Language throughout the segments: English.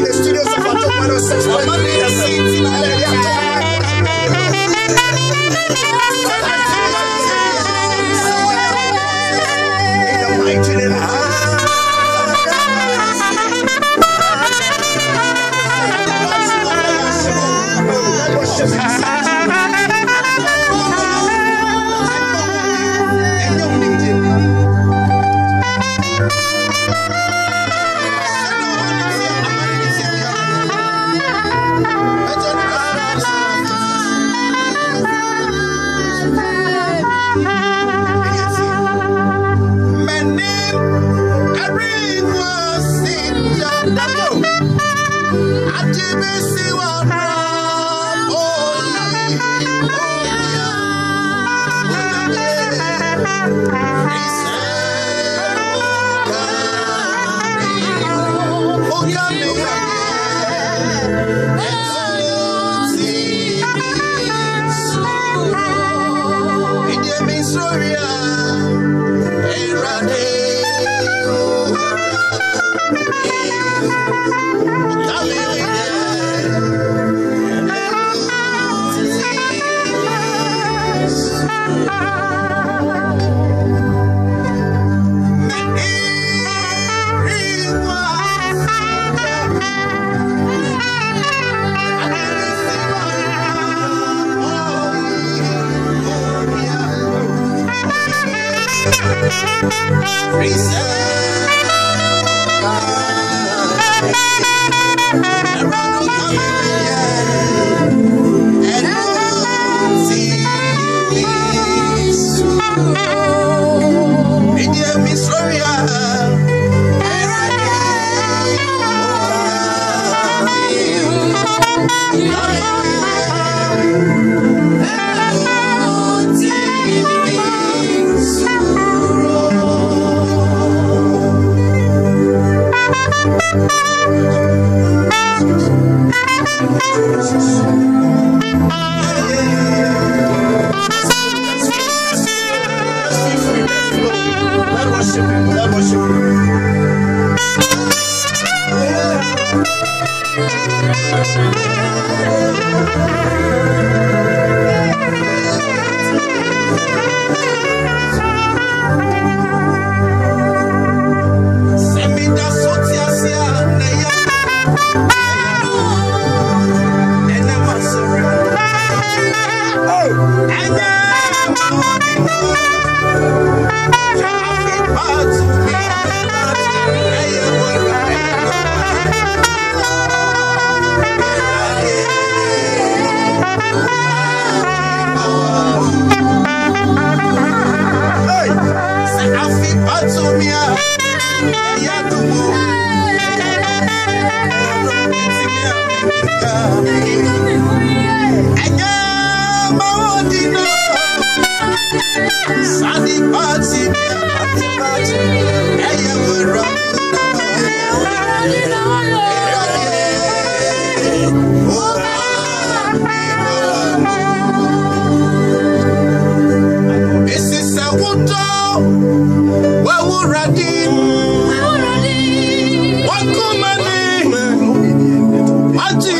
in the studios of Adom 106. We're not in. This. Angie.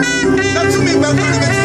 That's me, man.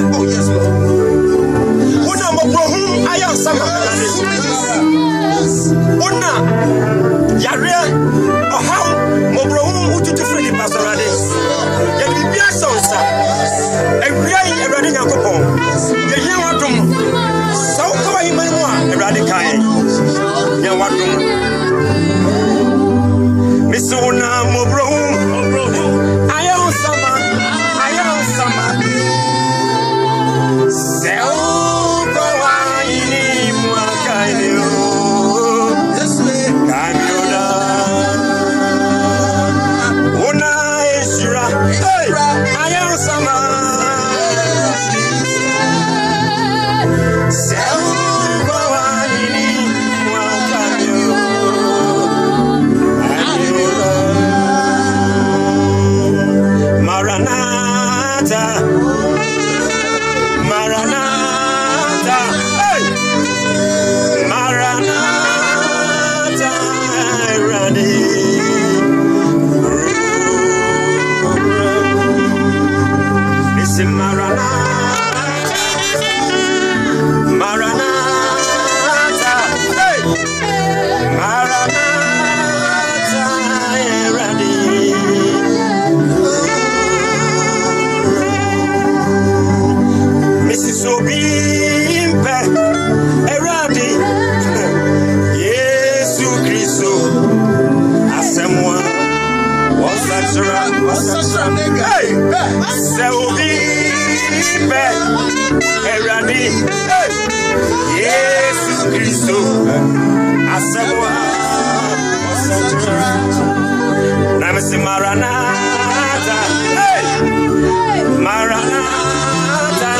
oh yeah níbẹ̀ ẹ̀rọ adé Jésù Kristo Maranatha Maranatha Maranatha.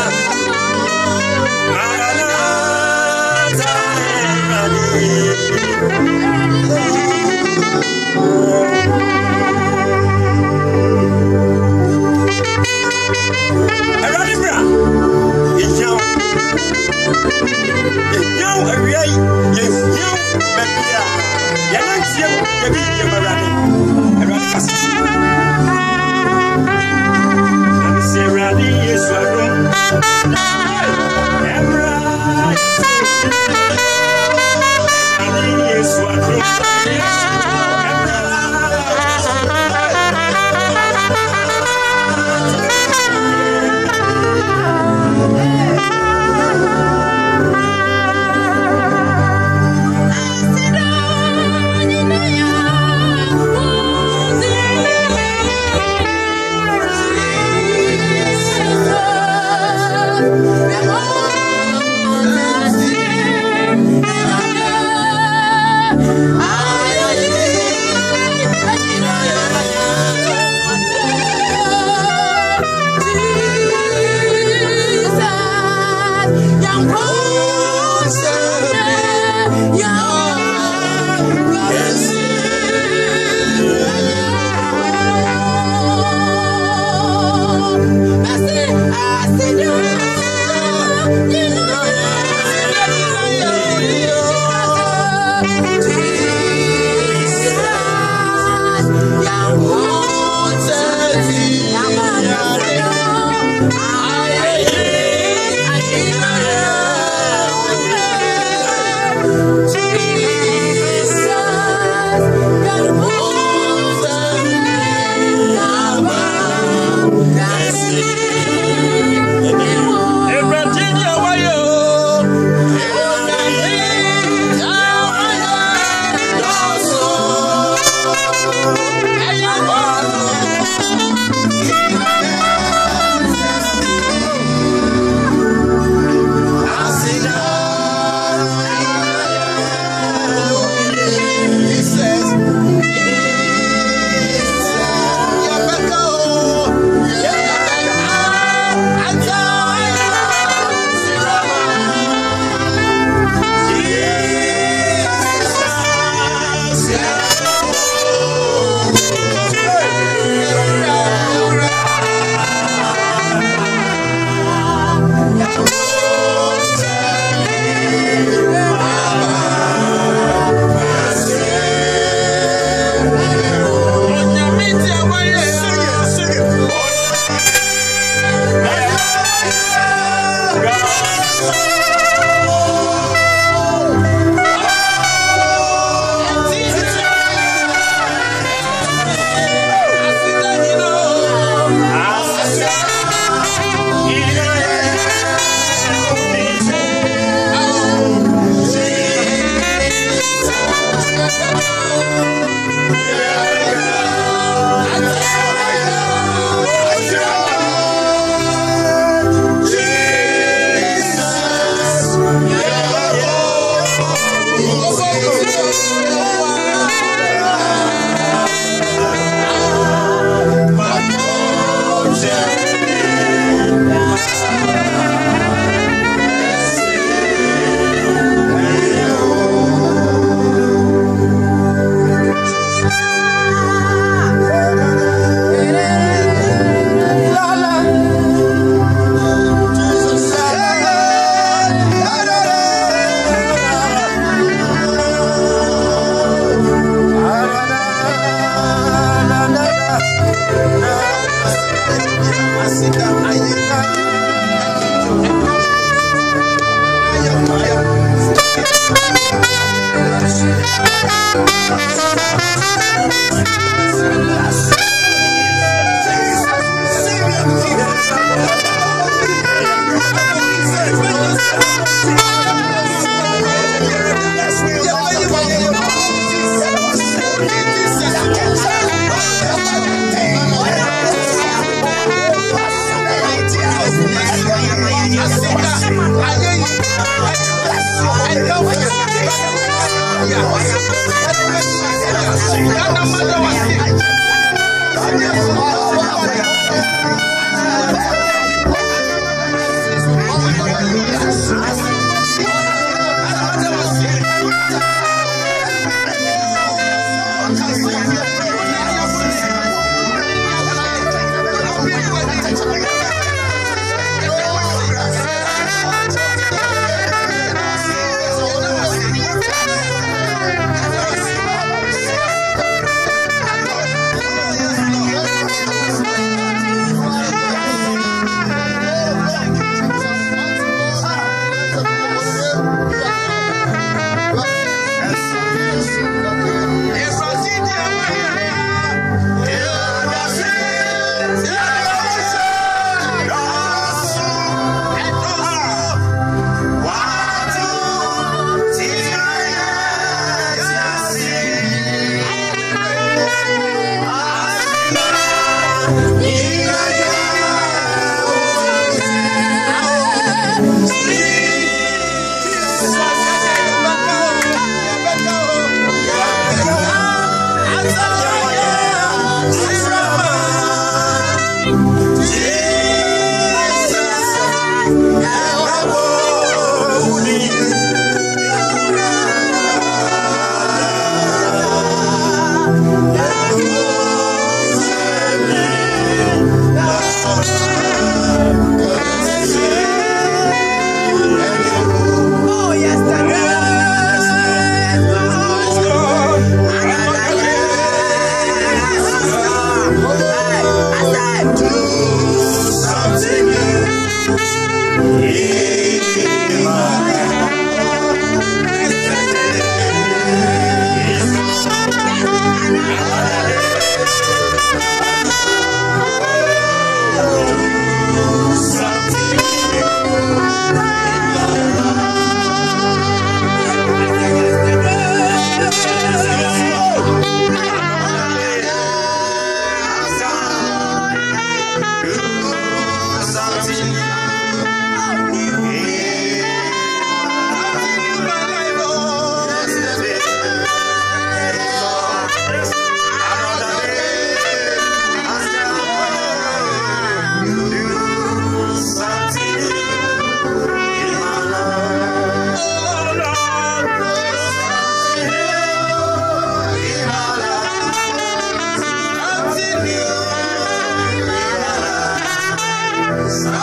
alza.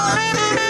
Música